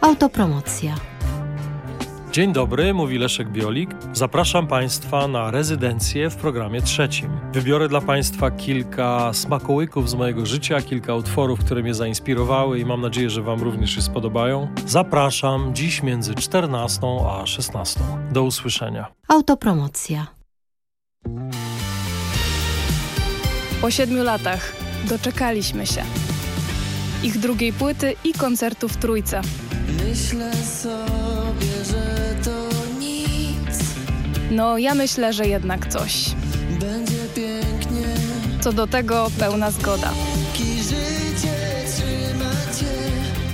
Autopromocja. Dzień dobry, mówi Leszek Biolik. Zapraszam Państwa na rezydencję w programie trzecim. Wybiorę dla Państwa kilka smakołyków z mojego życia, kilka utworów, które mnie zainspirowały i mam nadzieję, że Wam również się spodobają. Zapraszam dziś między 14 a 16. Do usłyszenia. Autopromocja. Po siedmiu latach doczekaliśmy się. Ich drugiej płyty i koncertu w Trójce. Myślę sobie, że to nic. No, ja myślę, że jednak coś. Będzie pięknie. Co do tego pełna zgoda.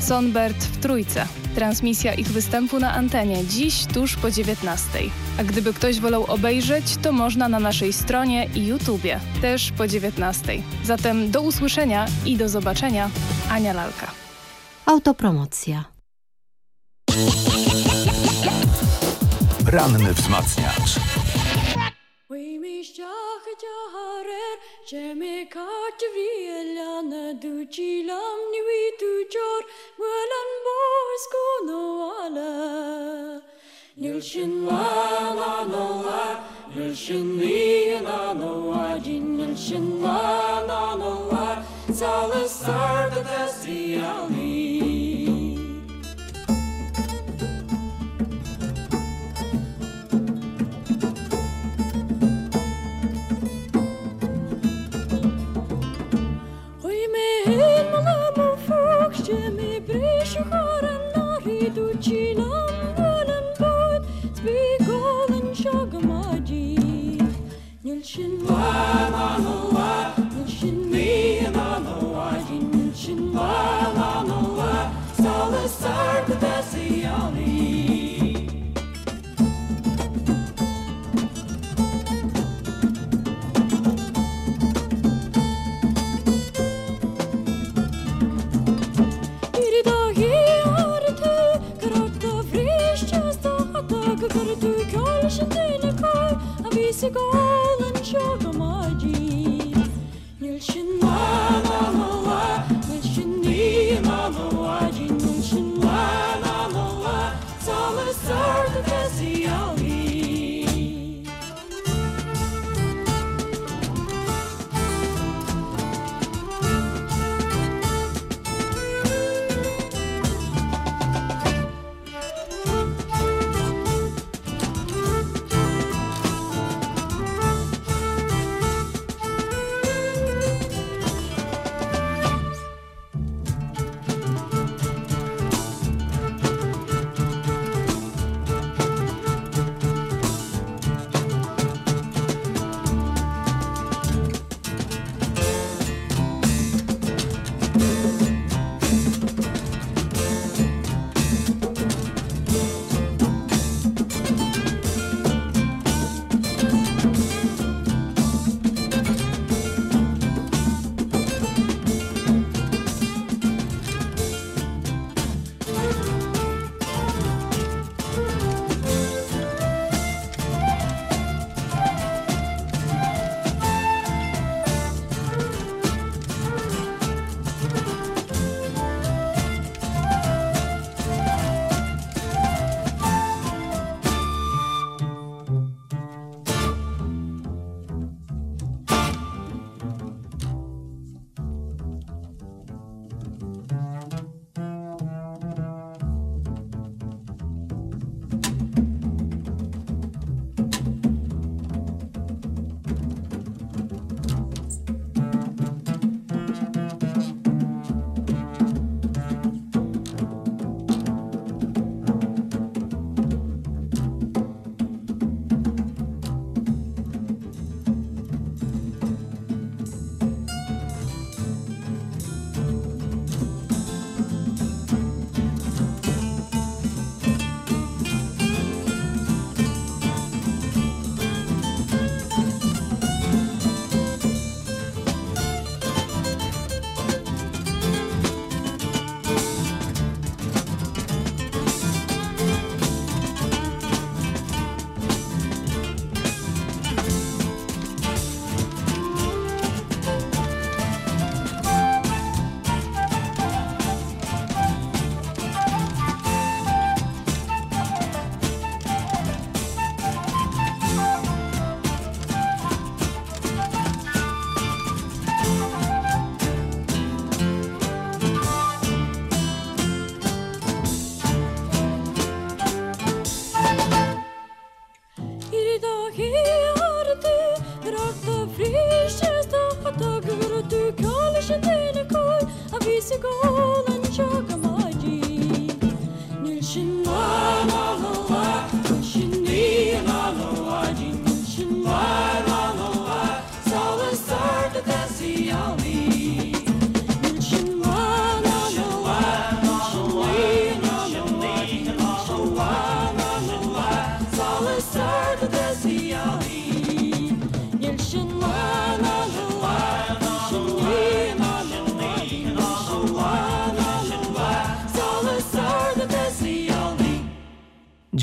Sonbert w Trójce. Transmisja ich występu na antenie dziś tuż po 19. A gdyby ktoś wolał obejrzeć, to można na naszej stronie i YouTubie, też po 19. Zatem do usłyszenia i do zobaczenia. Ania Lalka. Autopromocja. Ranny wzmacniacz. Jeme katri elana du cilam niwi tu jor mulan bos kuno ala. Nilshin la la la la Nilshin li la la la jin Nilshin la la la la Salasar da da si ali Paukščiami prieš chorą nori dučinam vėlėm būt, spygolinčio gmadži.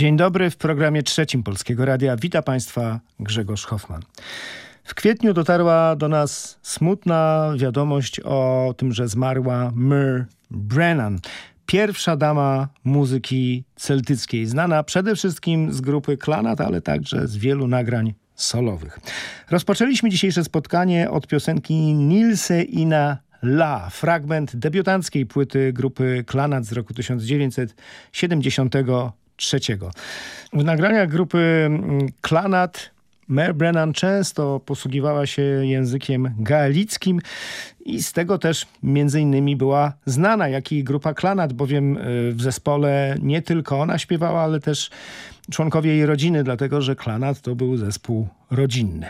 Dzień dobry w programie trzecim Polskiego Radia. Witam Państwa Grzegorz Hoffman. W kwietniu dotarła do nas smutna wiadomość o tym, że zmarła Myr Brennan, pierwsza dama muzyki celtyckiej, znana przede wszystkim z grupy Klanat, ale także z wielu nagrań solowych. Rozpoczęliśmy dzisiejsze spotkanie od piosenki Nilse Ina La, fragment debiutanckiej płyty grupy Klanat z roku 1970 trzeciego. W nagraniach grupy mm, Klanat Mer Brennan często posługiwała się językiem gaelickim i z tego też między innymi była znana, jak i grupa Klanat, bowiem y, w zespole nie tylko ona śpiewała, ale też członkowie jej rodziny, dlatego że Klanat to był zespół rodzinny.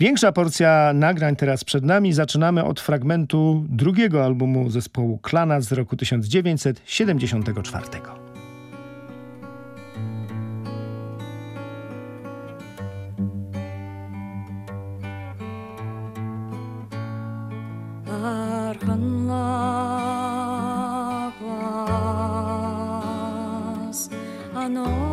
Większa porcja nagrań teraz przed nami. Zaczynamy od fragmentu drugiego albumu zespołu Klanat z roku 1974. i know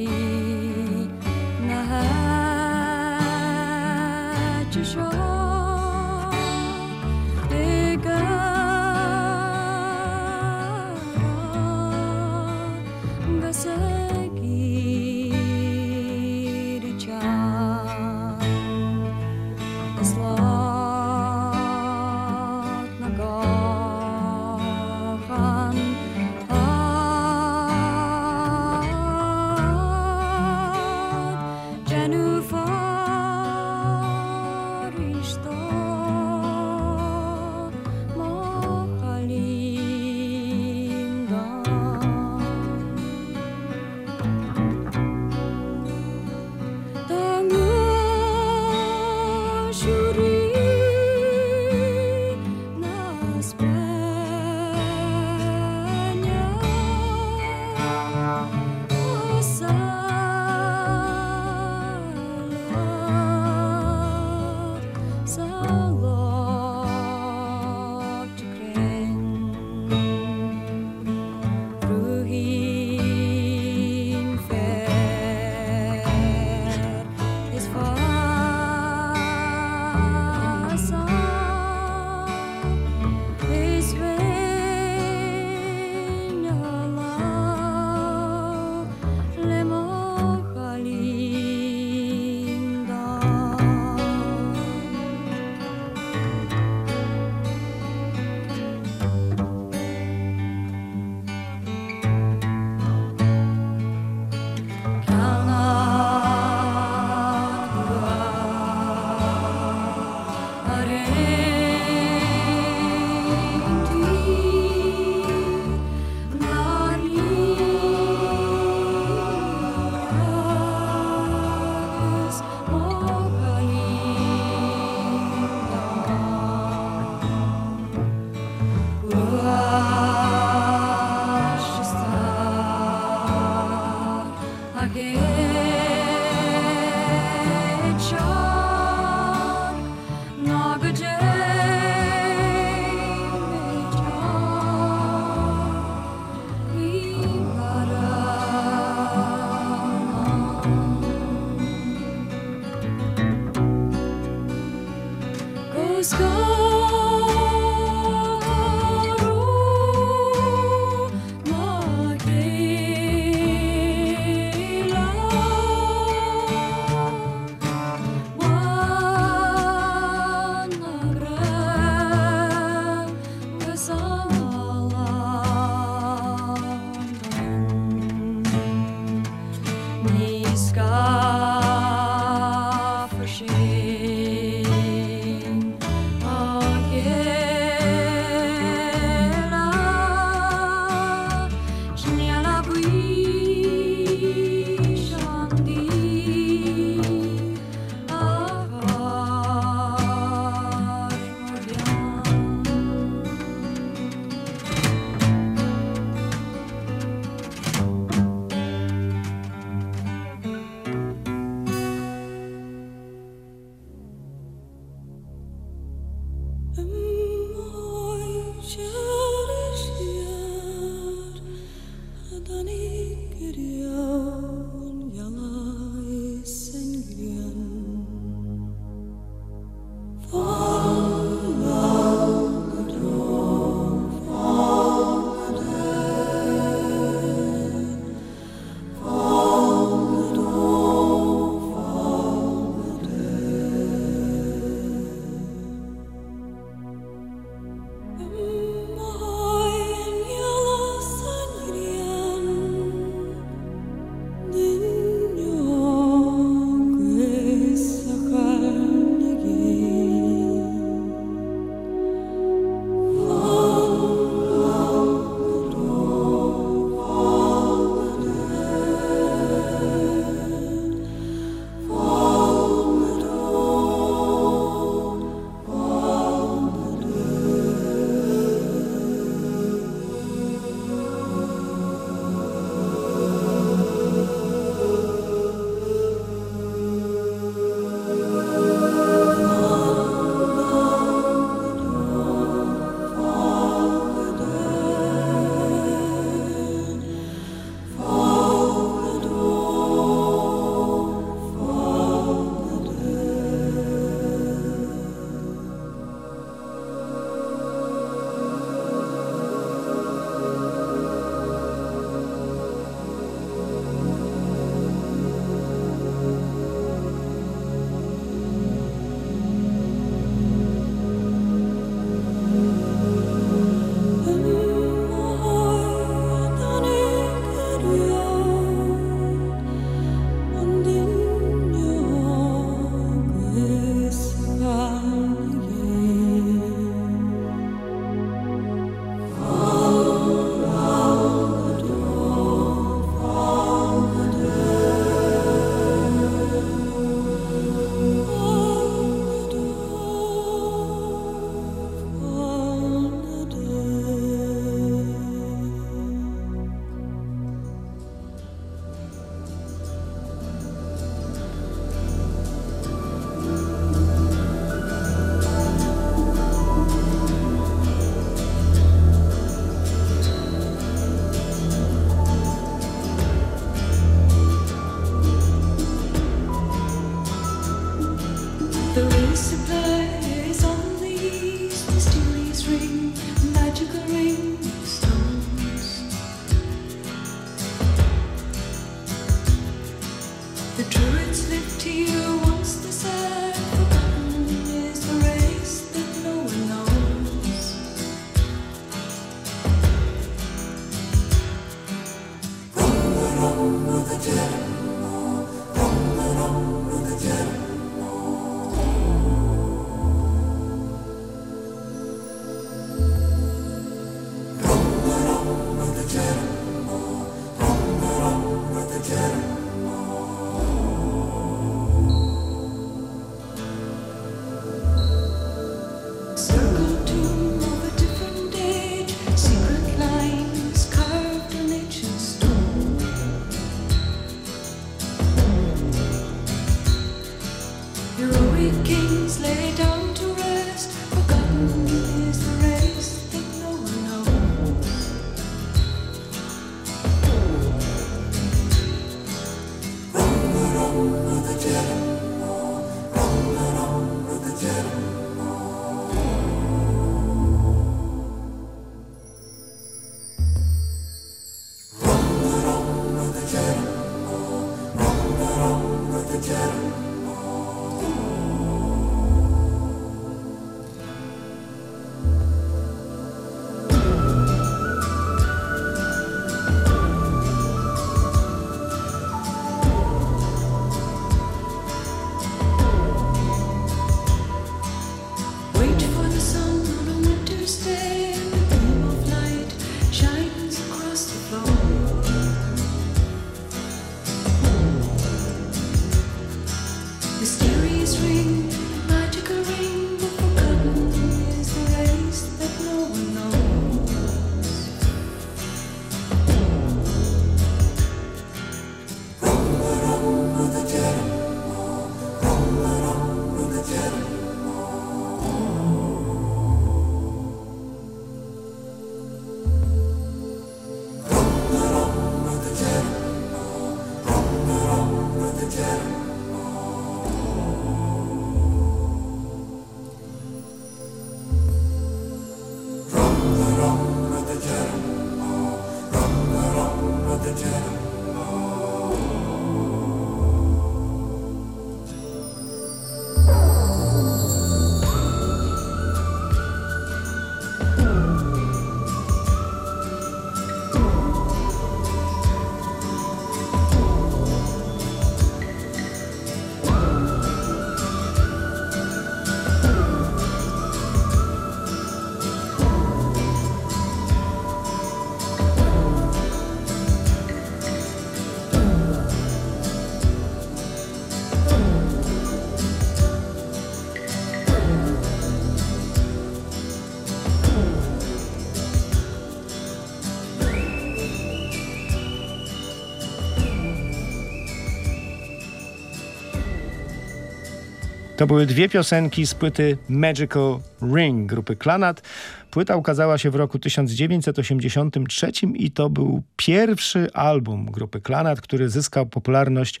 To były dwie piosenki z płyty Magical Ring grupy Klanat. Płyta ukazała się w roku 1983 i to był pierwszy album grupy Klanat, który zyskał popularność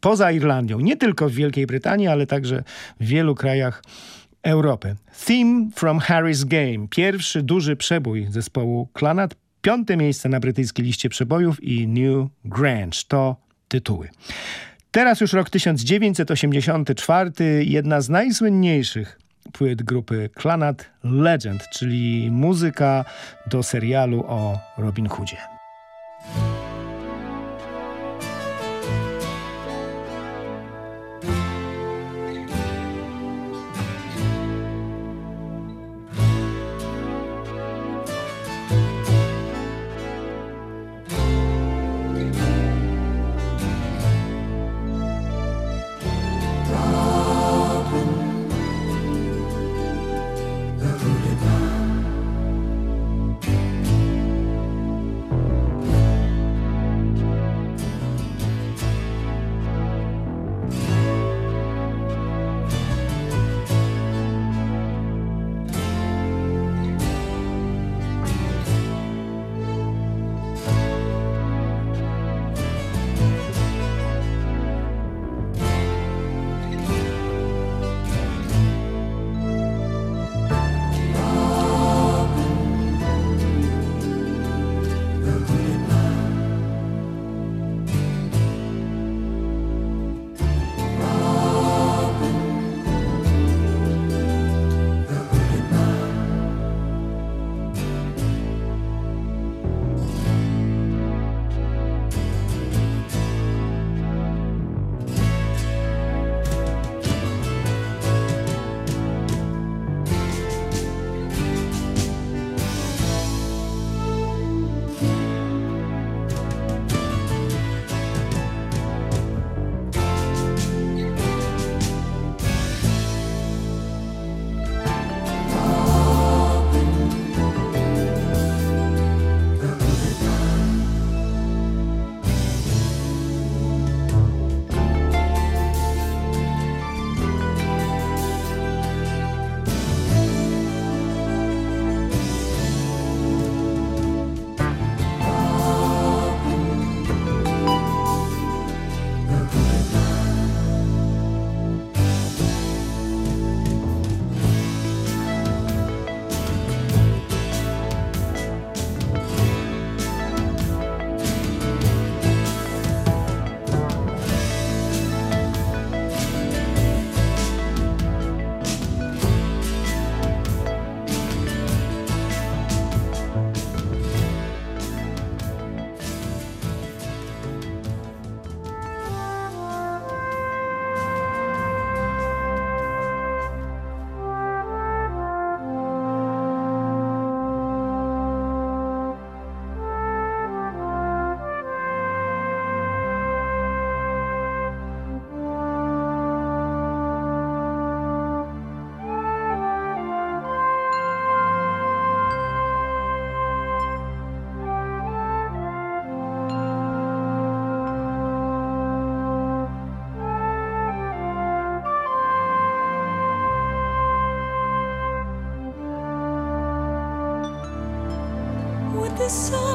poza Irlandią. Nie tylko w Wielkiej Brytanii, ale także w wielu krajach Europy. Theme from Harry's Game. Pierwszy duży przebój zespołu Klanat. Piąte miejsce na brytyjskiej liście przebojów i New Grange. To tytuły. Teraz już rok 1984, jedna z najsłynniejszych płyt grupy Clanat Legend, czyli muzyka do serialu o Robin Hoodzie. So.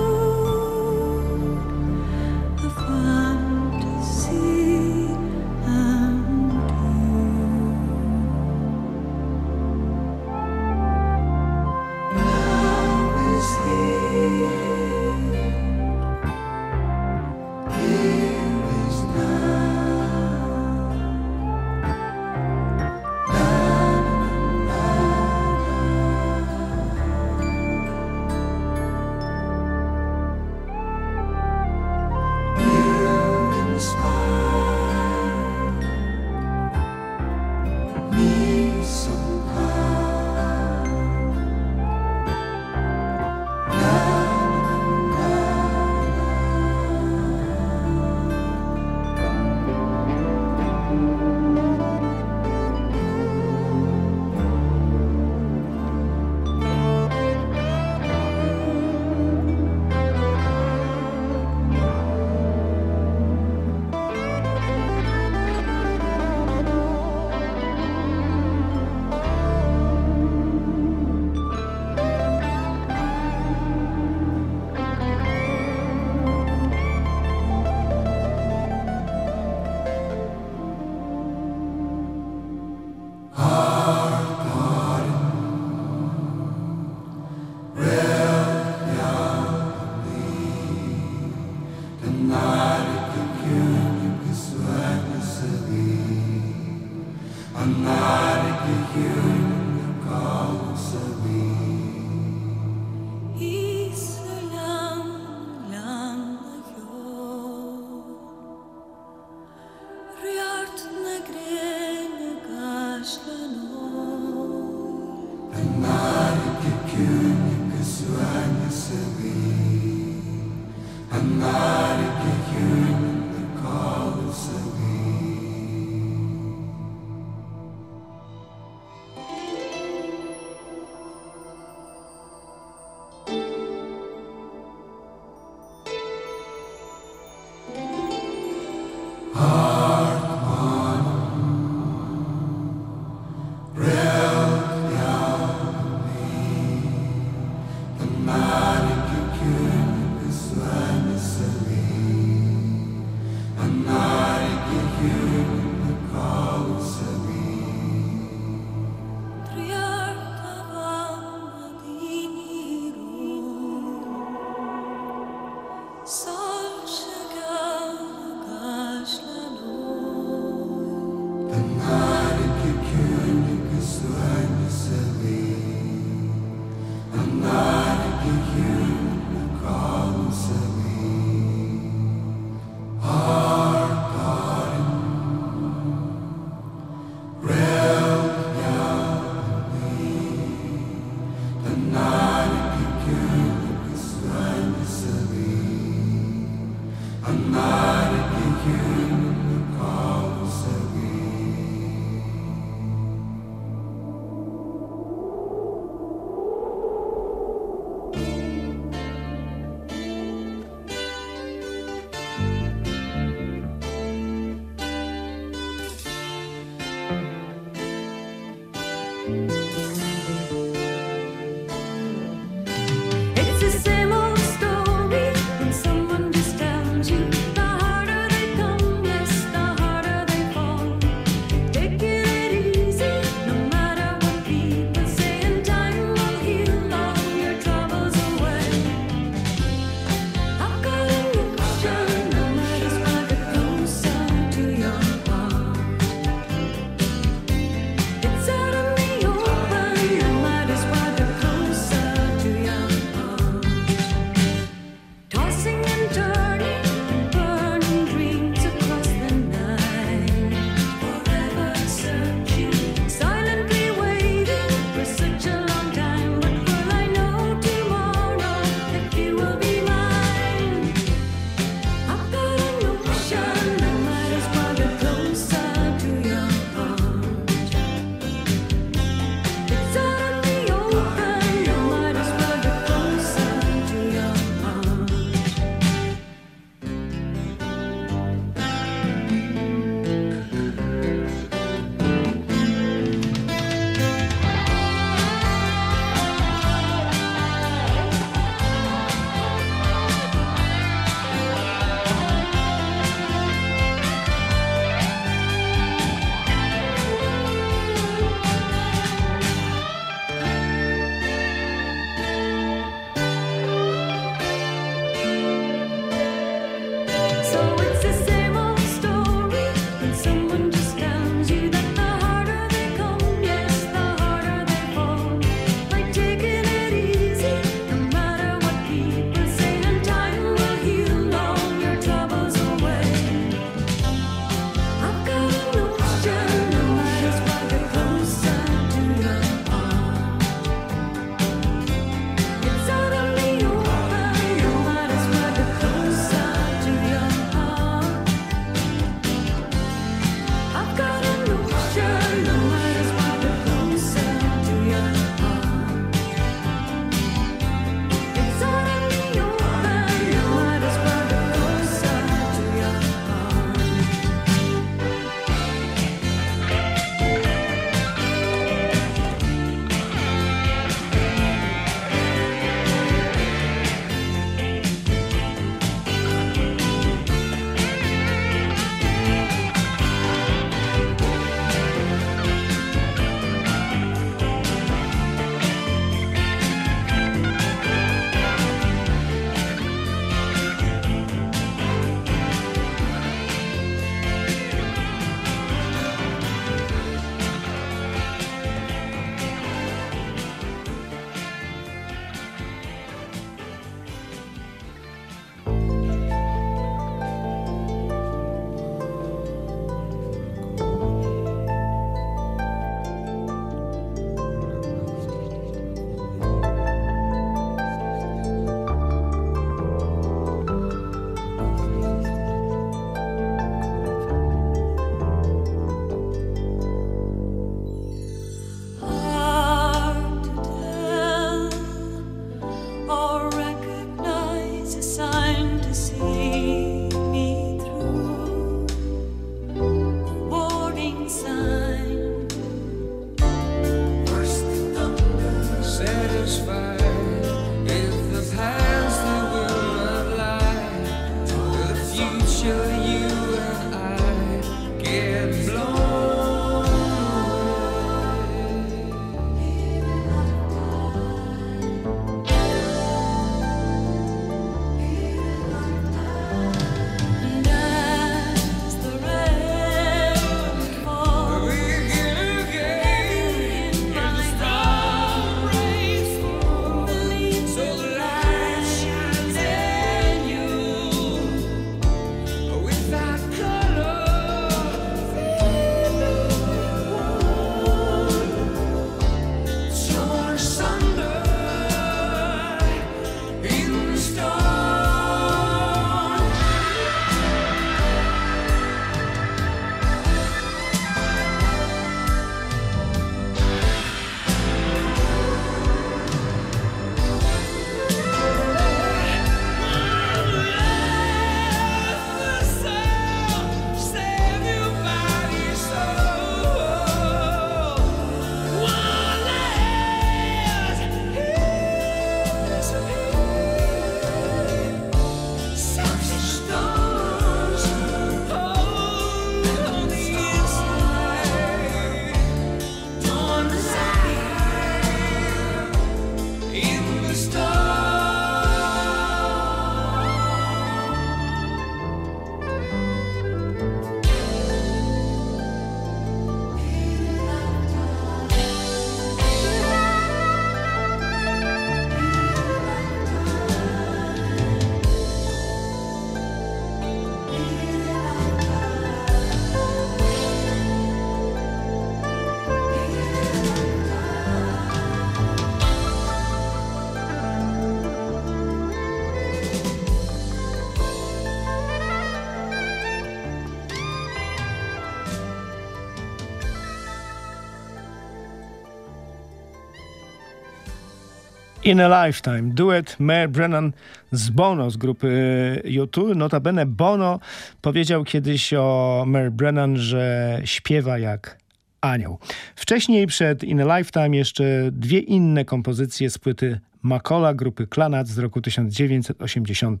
In a Lifetime, duet Mare Brennan z Bono z grupy U2. Notabene Bono powiedział kiedyś o Mare Brennan, że śpiewa jak anioł. Wcześniej przed In a Lifetime jeszcze dwie inne kompozycje z płyty Macola grupy Klanat z roku 1985.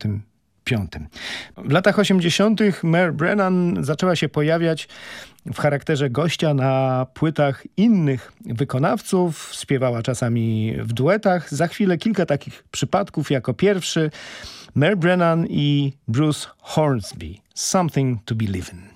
W latach 80. Mare Brennan zaczęła się pojawiać w charakterze gościa na płytach innych wykonawców. Śpiewała czasami w duetach. Za chwilę kilka takich przypadków. Jako pierwszy Mare Brennan i Bruce Hornsby. Something to Believe in.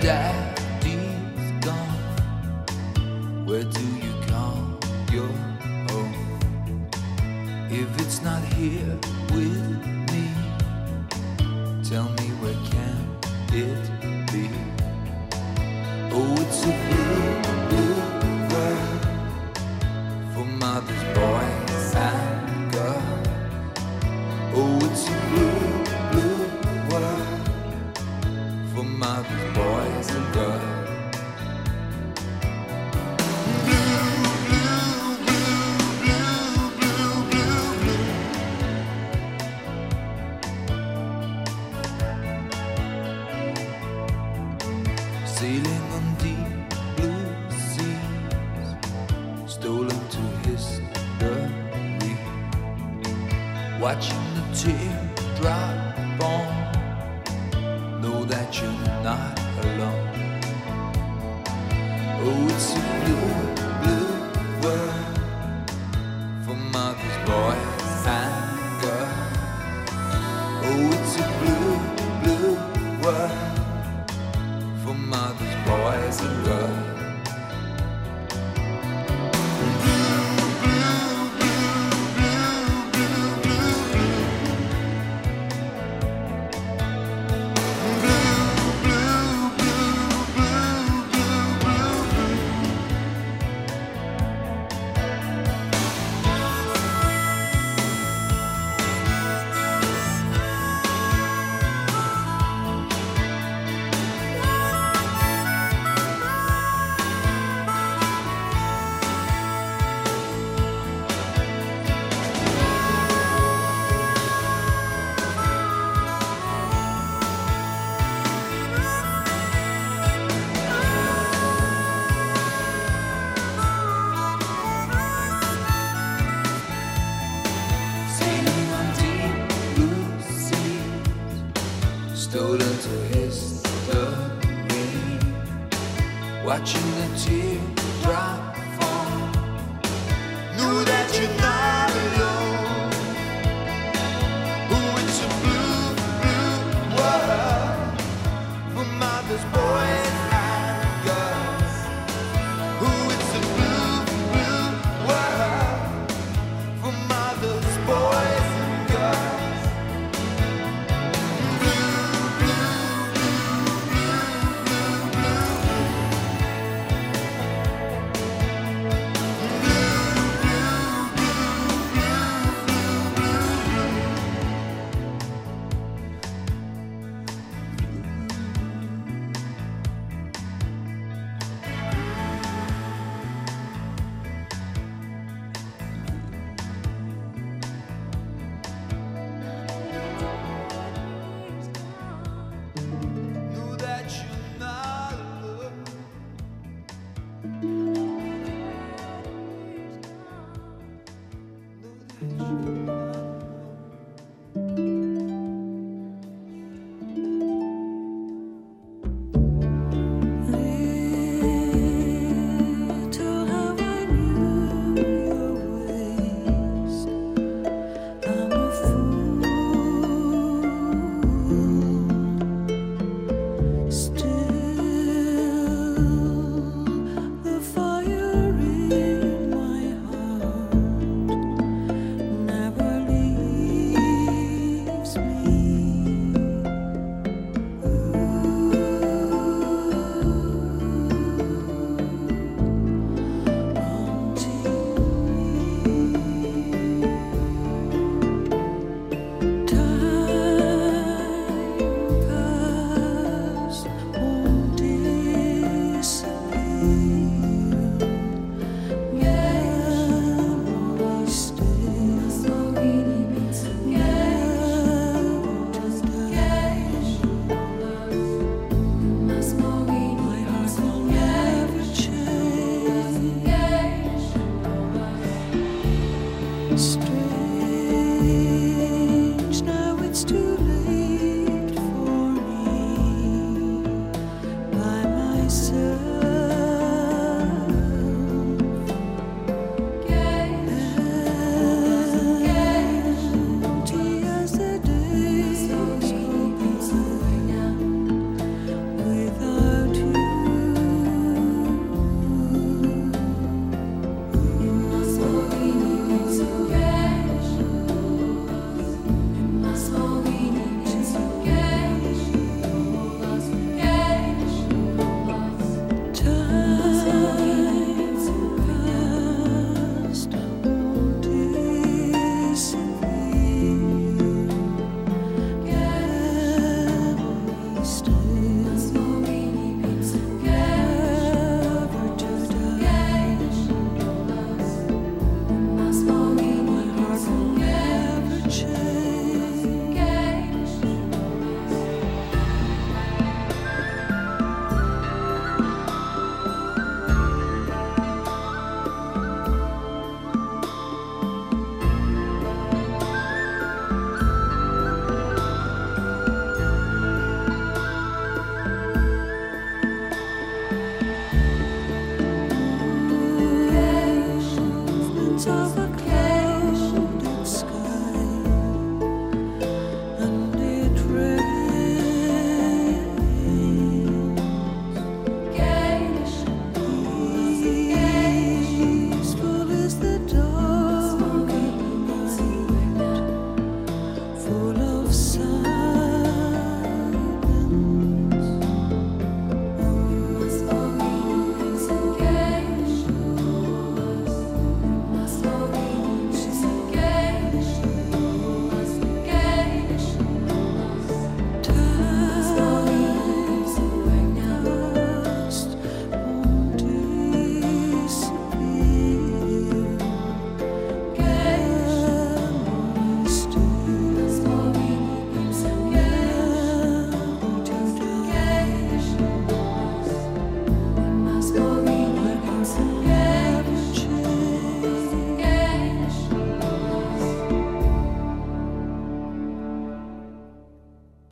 die.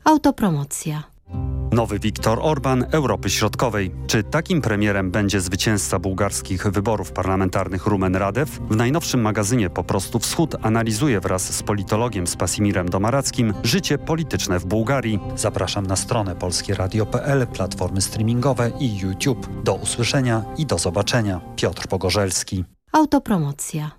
Autopromocja. Nowy Viktor Orban Europy Środkowej. Czy takim premierem będzie zwycięzca bułgarskich wyborów parlamentarnych Rumen Radew? W najnowszym magazynie Po prostu Wschód analizuje wraz z politologiem Spasimirem Domarackim życie polityczne w Bułgarii. Zapraszam na stronę polskieradio.pl, platformy streamingowe i YouTube. Do usłyszenia i do zobaczenia. Piotr Pogorzelski. Autopromocja.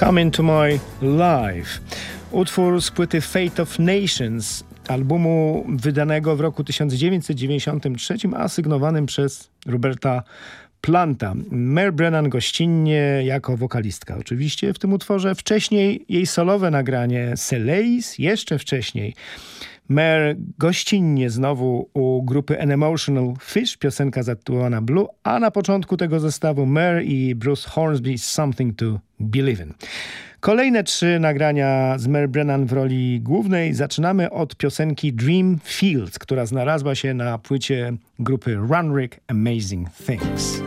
Come Into My Life. Utwór z płyty Fate of Nations, albumu wydanego w roku 1993, asygnowanym przez Roberta Planta. Mary Brennan gościnnie jako wokalistka oczywiście w tym utworze. Wcześniej jej solowe nagranie Seleis, jeszcze wcześniej Mare gościnnie znowu u grupy An Emotional Fish, piosenka zatytułowana Blue, a na początku tego zestawu Mare i Bruce Hornsby Something to Believe in. Kolejne trzy nagrania z Mary Brennan w roli głównej. Zaczynamy od piosenki Dream Fields, która znalazła się na płycie grupy Runrick Amazing Things.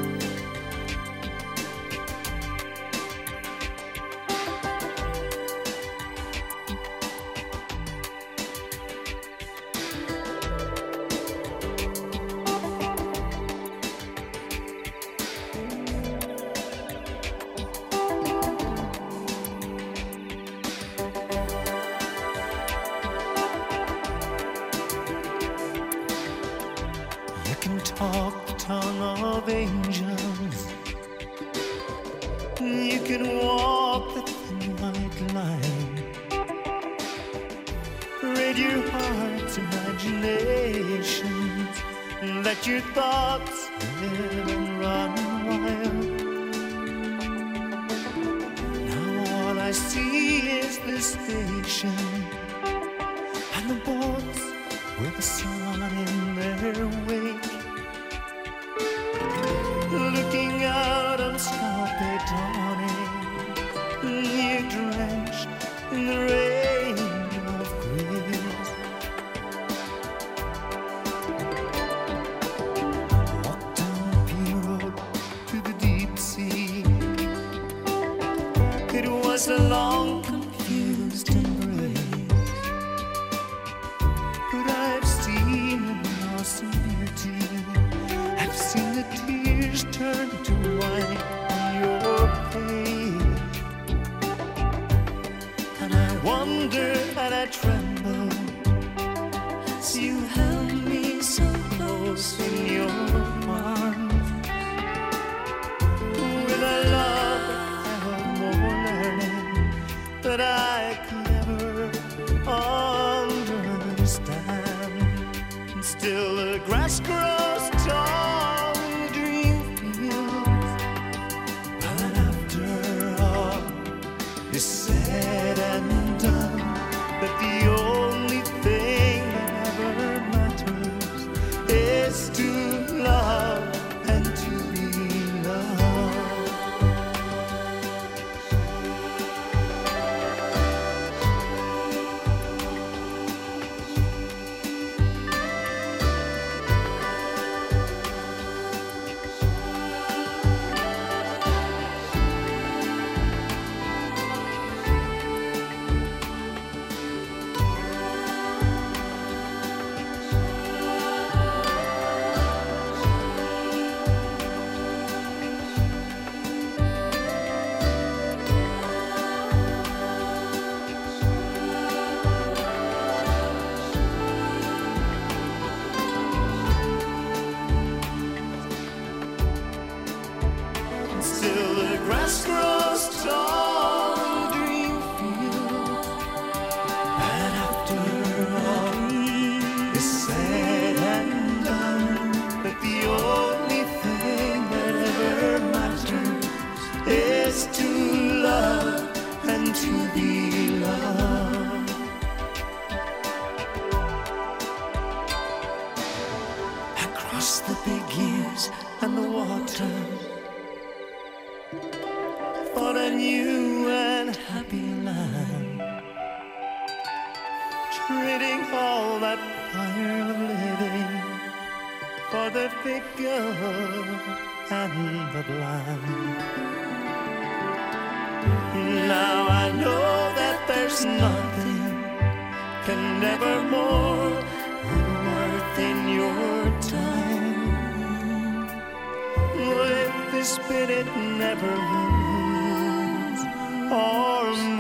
But it never ends. Or